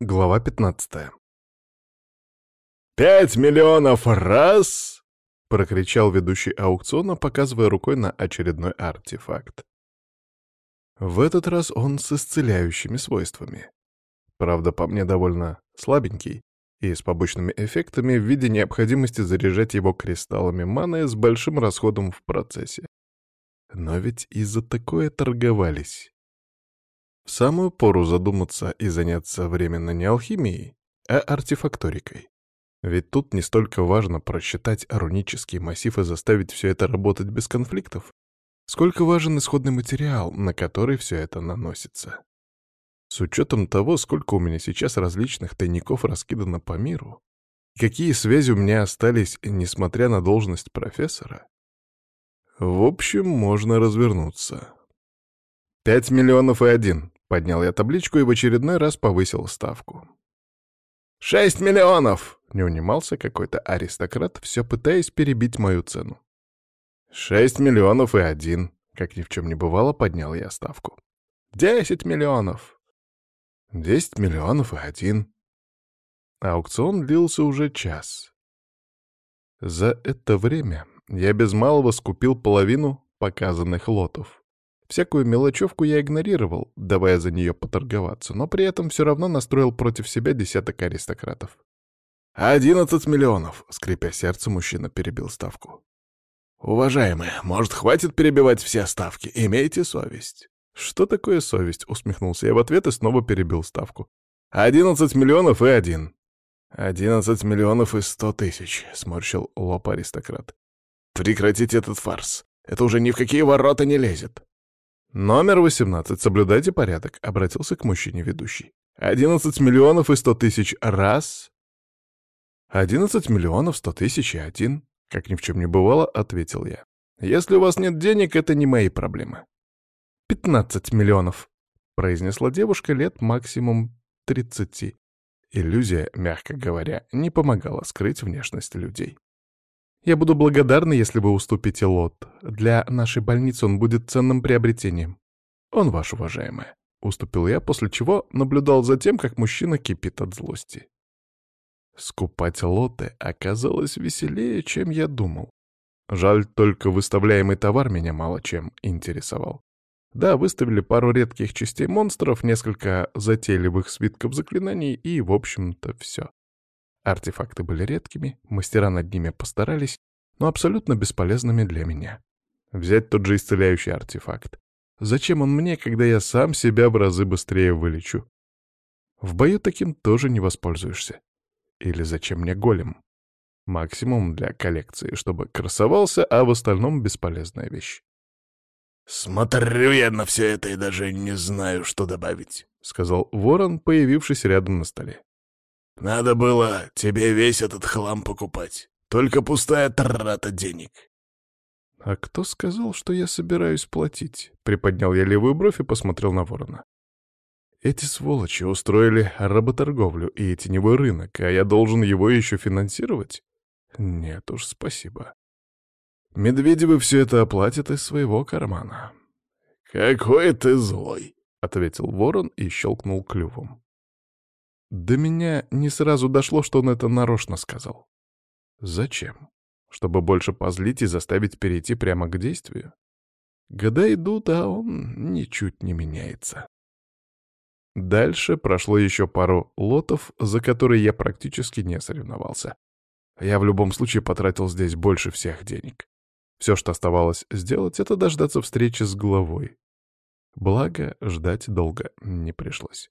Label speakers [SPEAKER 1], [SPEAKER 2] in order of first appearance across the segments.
[SPEAKER 1] Глава 15
[SPEAKER 2] «Пять миллионов раз!»
[SPEAKER 1] — прокричал ведущий аукциона, показывая рукой на очередной артефакт. В этот раз он с исцеляющими свойствами. Правда, по мне довольно слабенький и с побочными эффектами в виде необходимости заряжать его кристаллами маны с большим расходом в процессе. Но ведь и за такое торговались. Самую пору задуматься и заняться временно не алхимией, а артефакторикой. Ведь тут не столько важно просчитать рунический массив и заставить все это работать без конфликтов, сколько важен исходный материал, на который все это наносится. С учетом того, сколько у меня сейчас различных тайников раскидано по миру, какие связи у меня остались, несмотря на должность профессора, в общем, можно развернуться. «Пять миллионов и один», Поднял я табличку и в очередной раз повысил ставку. «Шесть миллионов!» — не унимался какой-то аристократ, все пытаясь перебить мою цену. «Шесть миллионов и один!» — как ни в чем не бывало, поднял я ставку. «Десять миллионов!» «Десять миллионов и один!» Аукцион длился уже час. За это время я без малого скупил половину показанных лотов. Всякую мелочевку я игнорировал, давая за нее поторговаться, но при этом все равно настроил против себя десяток аристократов. «Одиннадцать миллионов!» — скрипя сердце, мужчина перебил ставку. «Уважаемые, может, хватит перебивать все ставки? Имейте совесть». «Что такое совесть?» — усмехнулся я в ответ и снова перебил ставку. «Одиннадцать миллионов и один». «Одиннадцать миллионов и сто тысяч», — сморщил лоб аристократ. «Прекратите этот фарс. Это уже ни в какие ворота не лезет». «Номер 18. Соблюдайте порядок», — обратился к мужчине ведущий. «Одиннадцать миллионов и сто тысяч раз...» «Одиннадцать миллионов сто тысяч и один», — как ни в чем не бывало, ответил я. «Если у вас нет денег, это не мои проблемы». «Пятнадцать миллионов», — произнесла девушка лет максимум тридцати. Иллюзия, мягко говоря, не помогала скрыть внешность людей. Я буду благодарна, если вы уступите лот. Для нашей больницы он будет ценным приобретением. Он ваш, уважаемая. Уступил я, после чего наблюдал за тем, как мужчина кипит от злости. Скупать лоты оказалось веселее, чем я думал. Жаль, только выставляемый товар меня мало чем интересовал. Да, выставили пару редких частей монстров, несколько затейливых свитков заклинаний и, в общем-то, все. Артефакты были редкими, мастера над ними постарались, но абсолютно бесполезными для меня. Взять тот же исцеляющий артефакт. Зачем он мне, когда я сам себя в разы быстрее вылечу? В бою таким тоже не воспользуешься. Или зачем мне голем? Максимум для коллекции, чтобы красовался, а в остальном бесполезная вещь.
[SPEAKER 2] «Смотрю я на все это и даже не знаю, что добавить», —
[SPEAKER 1] сказал ворон, появившись рядом на столе.
[SPEAKER 2] Надо было тебе весь этот хлам покупать. Только пустая трата денег.
[SPEAKER 1] «А кто сказал, что я собираюсь платить?» Приподнял я левую бровь и посмотрел на ворона. «Эти сволочи устроили работорговлю и теневой рынок, а я должен его еще финансировать? Нет уж, спасибо. Медведевы все это оплатят из своего кармана».
[SPEAKER 2] «Какой ты злой!»
[SPEAKER 1] — ответил ворон и щелкнул клювом. До меня не сразу дошло, что он это нарочно сказал. Зачем? Чтобы больше позлить и заставить перейти прямо к действию? Года идут, а он ничуть не меняется. Дальше прошло еще пару лотов, за которые я практически не соревновался. Я в любом случае потратил здесь больше всех денег. Все, что оставалось сделать, это дождаться встречи с главой. Благо, ждать долго не пришлось.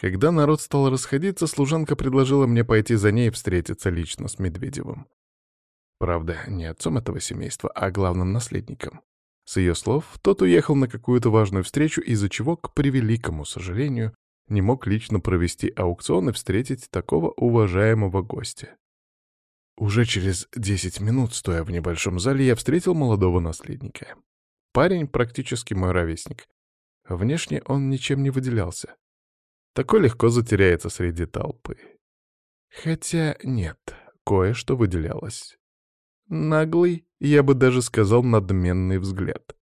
[SPEAKER 1] Когда народ стал расходиться, служанка предложила мне пойти за ней и встретиться лично с Медведевым. Правда, не отцом этого семейства, а главным наследником. С ее слов, тот уехал на какую-то важную встречу, из-за чего, к превеликому сожалению, не мог лично провести аукцион и встретить такого уважаемого гостя. Уже через 10 минут, стоя в небольшом зале, я встретил молодого наследника. Парень практически мой ровесник. Внешне он ничем не выделялся. Такой легко затеряется среди толпы. Хотя нет, кое-что выделялось. Наглый, я бы даже сказал, надменный взгляд.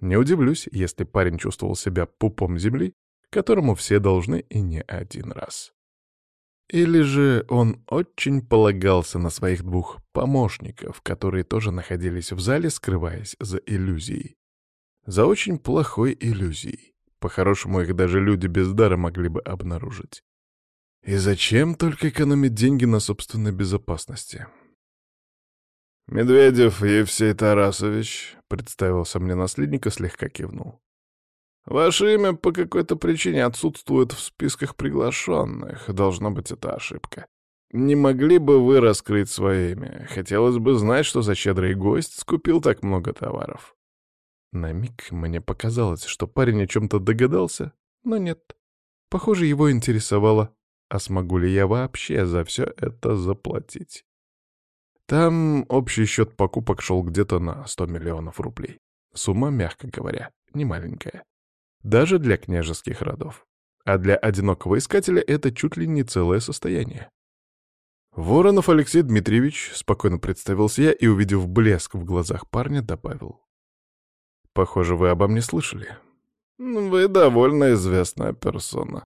[SPEAKER 1] Не удивлюсь, если парень чувствовал себя пупом земли, которому все должны и не один раз. Или же он очень полагался на своих двух помощников, которые тоже находились в зале, скрываясь за иллюзией. За очень плохой иллюзией. По-хорошему, их даже люди без дара могли бы обнаружить. И зачем только экономить деньги на собственной безопасности? «Медведев Евсей Тарасович», — представился мне наследник и слегка кивнул. «Ваше имя по какой-то причине отсутствует в списках приглашенных. Должно быть, это ошибка. Не могли бы вы раскрыть свое имя? Хотелось бы знать, что за щедрый гость скупил так много товаров». На миг мне показалось, что парень о чем-то догадался, но нет. Похоже, его интересовало, а смогу ли я вообще за все это заплатить. Там общий счет покупок шел где-то на 100 миллионов рублей. Сумма, мягко говоря, не маленькая. Даже для княжеских родов. А для одинокого искателя это чуть ли не целое состояние. Воронов Алексей Дмитриевич спокойно представился я и, увидев блеск в глазах парня, добавил. Похоже, вы обо мне слышали. Вы довольно известная персона.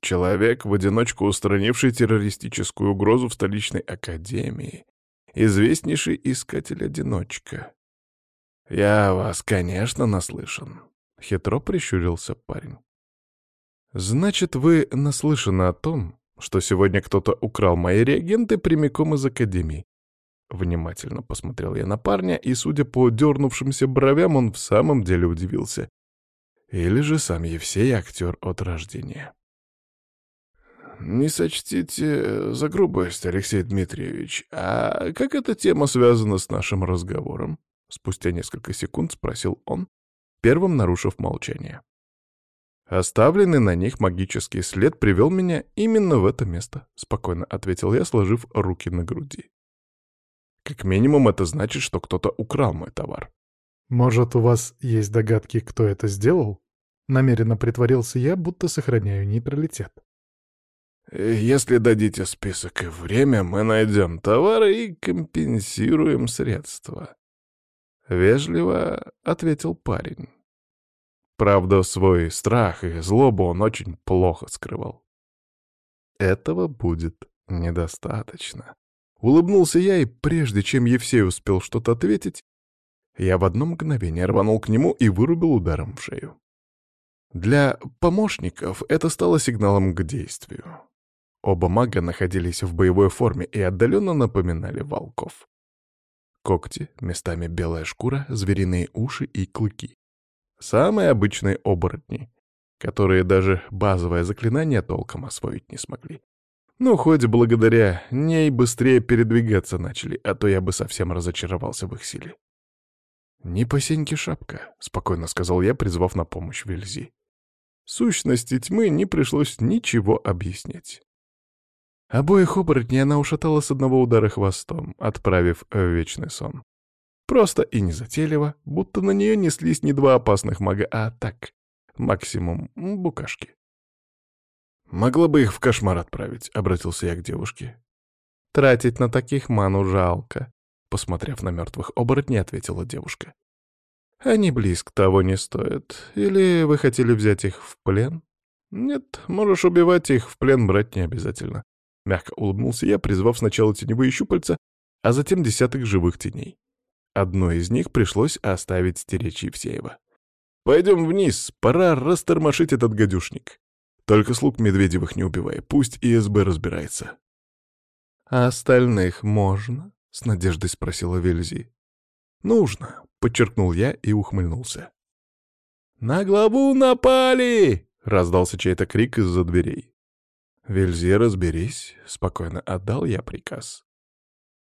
[SPEAKER 1] Человек, в одиночку устранивший террористическую угрозу в столичной академии. Известнейший искатель-одиночка. Я вас, конечно, наслышан. Хитро прищурился парень. Значит, вы наслышаны о том, что сегодня кто-то украл мои реагенты прямиком из академии. Внимательно посмотрел я на парня, и, судя по дернувшимся бровям, он в самом деле удивился. Или же сам Евсей актер от рождения. «Не сочтите за грубость, Алексей Дмитриевич, а как эта тема связана с нашим разговором?» Спустя несколько секунд спросил он, первым нарушив молчание. «Оставленный на них магический след привел меня именно в это место», — спокойно ответил я, сложив руки на груди. Как минимум это значит, что кто-то украл мой товар.
[SPEAKER 3] Может, у вас есть догадки, кто это сделал? Намеренно притворился я, будто сохраняю нейтралитет.
[SPEAKER 1] Если дадите список и время, мы найдем товары и компенсируем средства. Вежливо ответил парень. Правда, свой страх и злобу он очень плохо скрывал. Этого будет недостаточно. Улыбнулся я, и прежде чем Евсей успел что-то ответить, я в одно мгновение рванул к нему и вырубил ударом в шею. Для помощников это стало сигналом к действию. Оба мага находились в боевой форме и отдаленно напоминали волков. Когти, местами белая шкура, звериные уши и клыки. Самые обычные оборотни, которые даже базовое заклинание толком освоить не смогли. Ну, хоть благодаря ней быстрее передвигаться начали, а то я бы совсем разочаровался в их силе. «Не по сеньке шапка», — спокойно сказал я, призвав на помощь Вельзи. Сущности тьмы не пришлось ничего объяснять. Обоих оборотней она ушатала с одного удара хвостом, отправив в вечный сон. Просто и незатейливо, будто на нее неслись не два опасных мага, а так, максимум букашки. «Могла бы их в кошмар отправить», — обратился я к девушке. «Тратить на таких ману жалко», — посмотрев на мертвых оборотней, ответила девушка. «Они близко того не стоят. Или вы хотели взять их в плен?» «Нет, можешь убивать их, в плен брать не обязательно». Мягко улыбнулся я, призвав сначала теневые щупальца, а затем десяток живых теней. Одно из них пришлось оставить стеречь Евсеева. «Пойдем вниз, пора растормошить этот гадюшник». Только слуг Медведевых не убивай, пусть ИСБ разбирается. «А остальных можно?» — с надеждой спросила Вельзи. «Нужно», — подчеркнул я и ухмыльнулся. «На главу напали!» — раздался чей-то крик из-за дверей. «Вельзи, разберись», — спокойно отдал я приказ.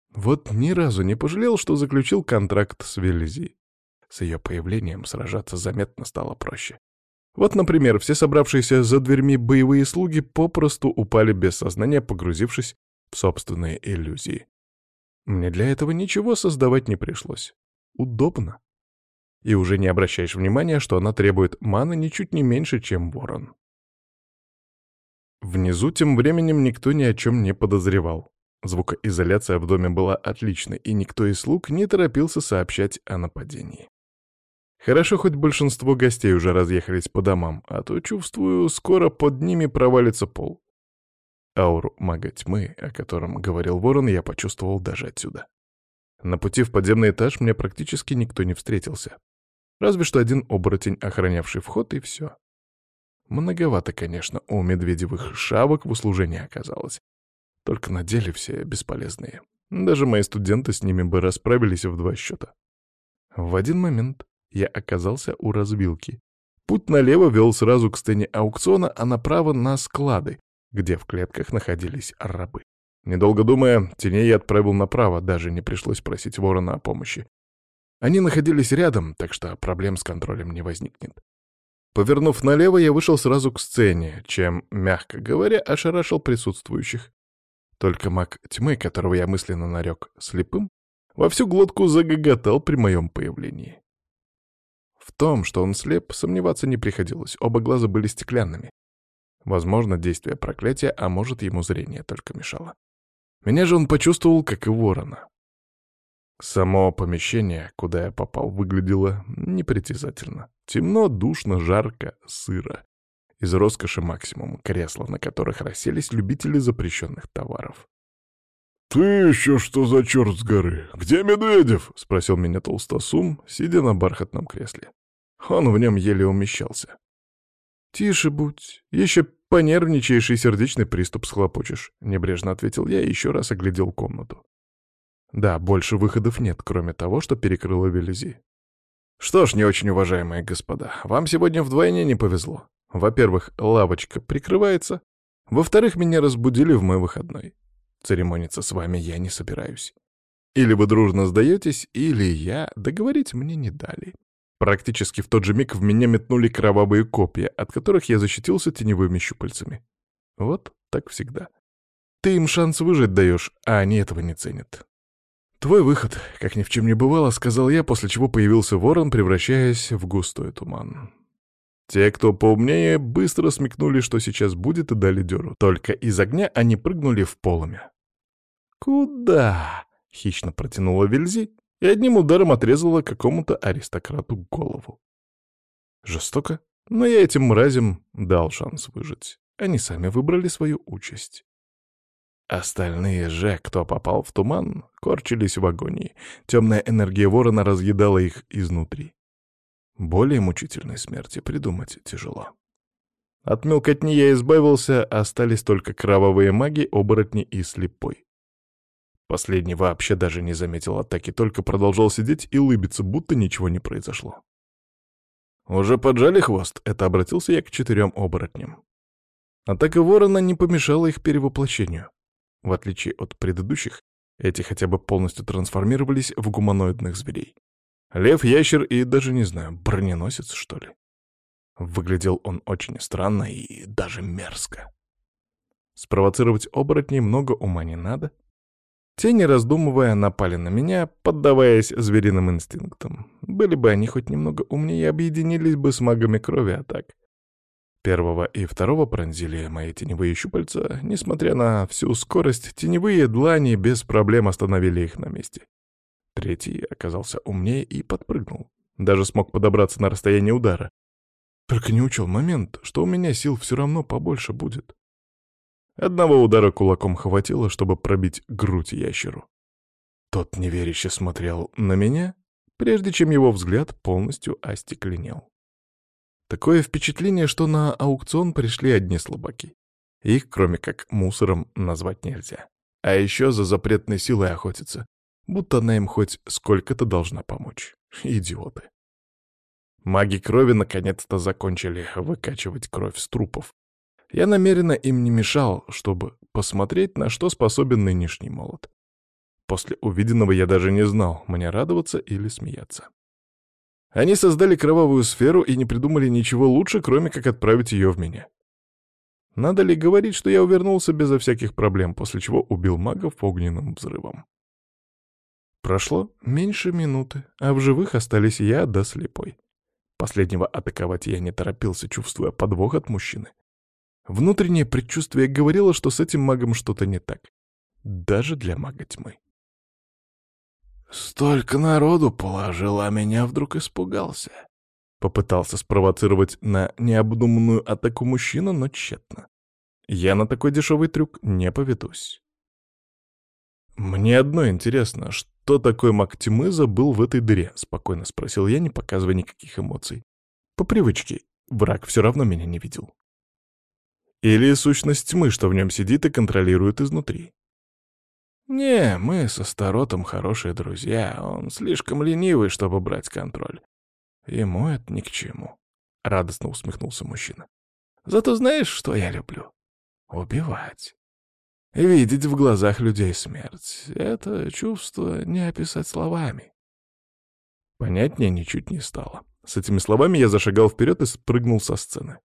[SPEAKER 1] Вот ни разу не пожалел, что заключил контракт с Вельзи. С ее появлением сражаться заметно стало проще. Вот, например, все собравшиеся за дверьми боевые слуги попросту упали без сознания, погрузившись в собственные иллюзии. Мне для этого ничего создавать не пришлось. Удобно. И уже не обращаешь внимания, что она требует маны ничуть не меньше, чем ворон. Внизу тем временем никто ни о чем не подозревал. Звукоизоляция в доме была отличной, и никто из слуг не торопился сообщать о нападении. Хорошо, хоть большинство гостей уже разъехались по домам, а то, чувствую, скоро под ними провалится пол. Ауру мага тьмы, о котором говорил ворон, я почувствовал даже отсюда. На пути в подземный этаж мне практически никто не встретился. Разве что один оборотень, охранявший вход, и все. Многовато, конечно, у медведевых шавок в услужении оказалось. Только на деле все бесполезные. Даже мои студенты с ними бы расправились в два счета. В один момент я оказался у развилки. Путь налево вел сразу к сцене аукциона, а направо — на склады, где в клетках находились рабы. Недолго думая, теней я отправил направо, даже не пришлось просить ворона о помощи. Они находились рядом, так что проблем с контролем не возникнет. Повернув налево, я вышел сразу к сцене, чем, мягко говоря, ошарашил присутствующих. Только маг тьмы, которого я мысленно нарек слепым, во всю глотку загоготал при моем появлении. В том, что он слеп, сомневаться не приходилось, оба глаза были стеклянными. Возможно, действие проклятия, а может, ему зрение только мешало. Меня же он почувствовал, как и ворона. Само помещение, куда я попал, выглядело непритязательно. Темно, душно, жарко, сыро. Из роскоши максимум кресла, на которых расселись любители запрещенных товаров.
[SPEAKER 2] «Ты еще что за черт с горы? Где Медведев?» — спросил меня толстосум, сидя на бархатном кресле. Он в нем еле умещался.
[SPEAKER 1] «Тише будь, еще понервничаешь и сердечный приступ схлопочешь», — небрежно ответил я и еще раз оглядел комнату. Да, больше выходов нет, кроме того, что перекрыло Велези. Что ж, не очень уважаемые господа, вам сегодня вдвойне не повезло. Во-первых, лавочка прикрывается. Во-вторых, меня разбудили в мой выходной. Церемониться с вами я не собираюсь. Или вы дружно сдаетесь, или я договорить мне не дали. Практически в тот же миг в меня метнули кровавые копья, от которых я защитился теневыми щупальцами. Вот так всегда. Ты им шанс выжить даешь, а они этого не ценят. «Твой выход, как ни в чем не бывало», — сказал я, после чего появился ворон, превращаясь в густой туман. Те, кто поумнее, быстро смекнули, что сейчас будет, и дали дёру. Только из огня они прыгнули в полымя. «Куда?» — хищно протянула Вельзи и одним ударом отрезала какому-то аристократу голову. Жестоко, но я этим мразям дал шанс выжить. Они сами выбрали свою участь. Остальные же, кто попал в туман, корчились в агонии. Темная энергия ворона разъедала их изнутри. Более мучительной смерти придумать тяжело. От мелкотни я избавился, остались только кровавые маги, оборотни и слепой. Последний вообще даже не заметил атаки, только продолжал сидеть и улыбиться, будто ничего не произошло. «Уже поджали хвост?» — это обратился я к четырем оборотням. Атака ворона не помешала их перевоплощению. В отличие от предыдущих, эти хотя бы полностью трансформировались в гуманоидных зверей. Лев, ящер и даже, не знаю, броненосец, что ли. Выглядел он очень странно и даже мерзко. Спровоцировать оборотней много ума не надо. Те, не раздумывая, напали на меня, поддаваясь звериным инстинктам. Были бы они хоть немного умнее, объединились бы с магами крови, а так Первого и второго пронзили мои теневые щупальца. Несмотря на всю скорость, теневые длани без проблем остановили их на месте. Третий оказался умнее и подпрыгнул. Даже смог подобраться на расстояние удара. Только не учел момент, что у меня сил все равно побольше будет. Одного удара кулаком хватило, чтобы пробить грудь ящеру. Тот неверяще смотрел на меня, прежде чем его взгляд полностью остекленел. Такое впечатление, что на аукцион пришли одни слабаки. Их, кроме как мусором, назвать нельзя. А еще за запретной силой охотятся, будто она им хоть сколько-то должна помочь. Идиоты. Маги крови наконец-то закончили выкачивать кровь с трупов. Я намеренно им не мешал, чтобы посмотреть, на что способен нынешний молот. После увиденного я даже не знал, мне радоваться или смеяться. Они создали кровавую сферу и не придумали ничего лучше, кроме как отправить ее в меня. Надо ли говорить, что я увернулся безо всяких проблем, после чего убил магов огненным взрывом? Прошло меньше минуты, а в живых остались я да слепой. Последнего атаковать я не торопился, чувствуя подвох от мужчины. Внутреннее предчувствие говорило, что с этим магом что-то не так. Даже для мага тьмы. Столько народу положил, а меня вдруг испугался. Попытался спровоцировать на необдуманную атаку мужчина, но тщетно. Я на такой дешевый трюк не поведусь. «Мне одно интересно, что такое маг тьмы забыл в этой дыре?» — спокойно спросил я, не показывая никаких эмоций. По привычке, враг все равно меня не видел. Или сущность тьмы, что в нем сидит и контролирует изнутри. «Не, мы со Старотом хорошие друзья, он слишком ленивый, чтобы брать контроль. Ему это ни к чему», — радостно усмехнулся мужчина. «Зато знаешь, что я люблю? Убивать. Видеть в глазах людей смерть — это чувство не описать словами». Понятнее ничуть не стало. С этими словами я зашагал вперед и спрыгнул со сцены.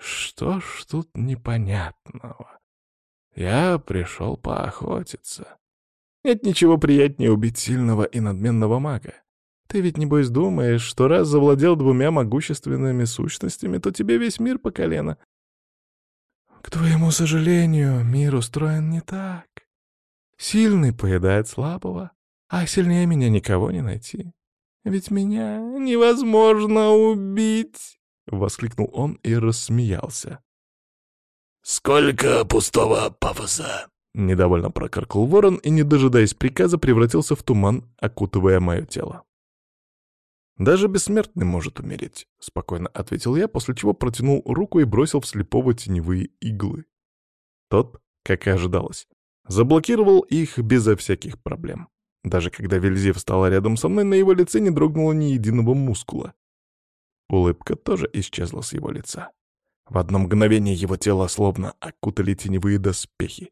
[SPEAKER 1] Что ж тут непонятного? Я пришел поохотиться. Нет ничего приятнее убить сильного и надменного мага. Ты ведь, небось, думаешь, что раз завладел двумя могущественными сущностями, то тебе весь мир по колено. К твоему сожалению, мир устроен не так. Сильный поедает слабого, а сильнее меня никого не найти. Ведь меня невозможно убить!» — воскликнул он и рассмеялся.
[SPEAKER 2] «Сколько пустого пафоса!»
[SPEAKER 1] Недовольно прокаркал ворон и, не дожидаясь приказа, превратился в туман, окутывая мое тело. «Даже бессмертный может умереть», — спокойно ответил я, после чего протянул руку и бросил в слепого теневые иглы. Тот, как и ожидалось, заблокировал их безо всяких проблем. Даже когда Вельзев встала рядом со мной, на его лице не дрогнуло ни единого мускула. Улыбка тоже исчезла с его лица. В одно мгновение его тело словно окутали теневые доспехи.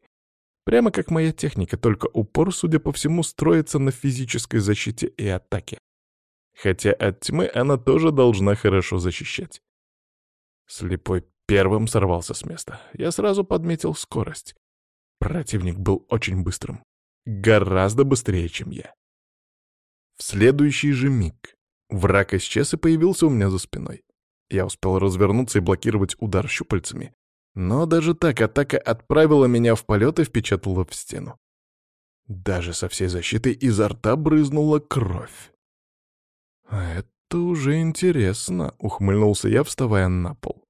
[SPEAKER 1] Прямо как моя техника, только упор, судя по всему, строится на физической защите и атаке. Хотя от тьмы она тоже должна хорошо защищать. Слепой первым сорвался с места. Я сразу подметил скорость. Противник был очень быстрым. Гораздо быстрее, чем я. В следующий же миг враг исчез и появился у меня за спиной. Я успел развернуться и блокировать удар щупальцами. Но даже так атака отправила меня в полет и впечатала в стену. Даже со всей защитой изо рта брызнула кровь. «А это уже интересно», — ухмыльнулся я, вставая на пол.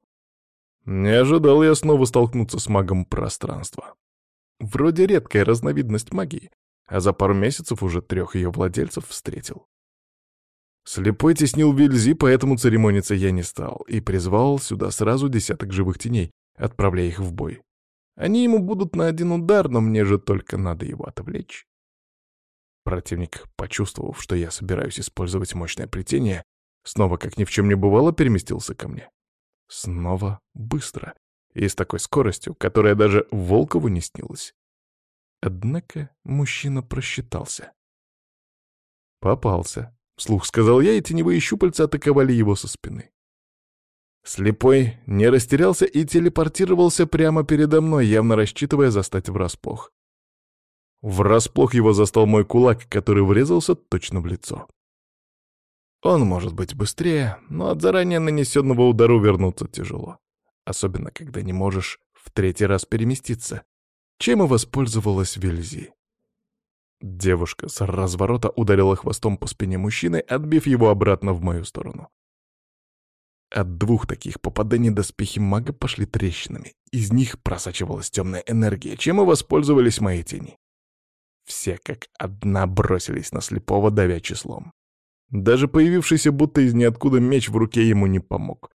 [SPEAKER 1] Не ожидал я снова столкнуться с магом пространства. Вроде редкая разновидность магии, а за пару месяцев уже трех ее владельцев встретил. Слепой теснил Вильзи, поэтому церемониться я не стал, и призвал сюда сразу десяток живых теней, отправляя их в бой. Они ему будут на один удар, но мне же только надо его отвлечь. Противник, почувствовав, что я собираюсь использовать мощное плетение, снова, как ни в чем не бывало, переместился ко мне. Снова быстро и с такой скоростью, которая даже Волкову не снилась. Однако мужчина просчитался. Попался. Вслух сказал я, и теневые щупальца атаковали его со спины. Слепой не растерялся и телепортировался прямо передо мной, явно рассчитывая застать врасплох. Врасплох его застал мой кулак, который врезался точно в лицо. Он может быть быстрее, но от заранее нанесенного удара вернуться тяжело. Особенно, когда не можешь в третий раз переместиться. Чем и воспользовалась Вельзи. Девушка с разворота ударила хвостом по спине мужчины, отбив его обратно в мою сторону. От двух таких попаданий доспехи мага пошли трещинами. Из них просачивалась темная энергия, чем и воспользовались мои тени. Все как одна бросились на слепого, давя числом. Даже появившийся будто из ниоткуда меч в руке ему не помог.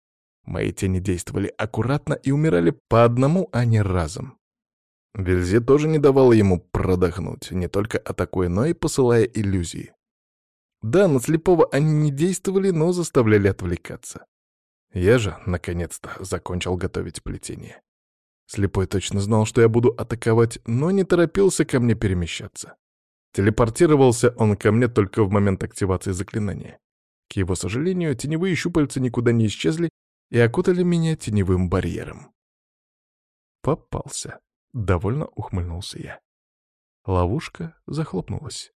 [SPEAKER 1] Мои тени действовали аккуратно и умирали по одному, а не разом. Вельзе тоже не давала ему продохнуть, не только атакуя, но и посылая иллюзии. Да, на слепого они не действовали, но заставляли отвлекаться. Я же, наконец-то, закончил готовить плетение. Слепой точно знал, что я буду атаковать, но не торопился ко мне перемещаться. Телепортировался он ко мне только в момент активации заклинания. К его сожалению, теневые щупальца никуда не исчезли и окутали меня теневым барьером. Попался. Довольно ухмыльнулся я. Ловушка захлопнулась.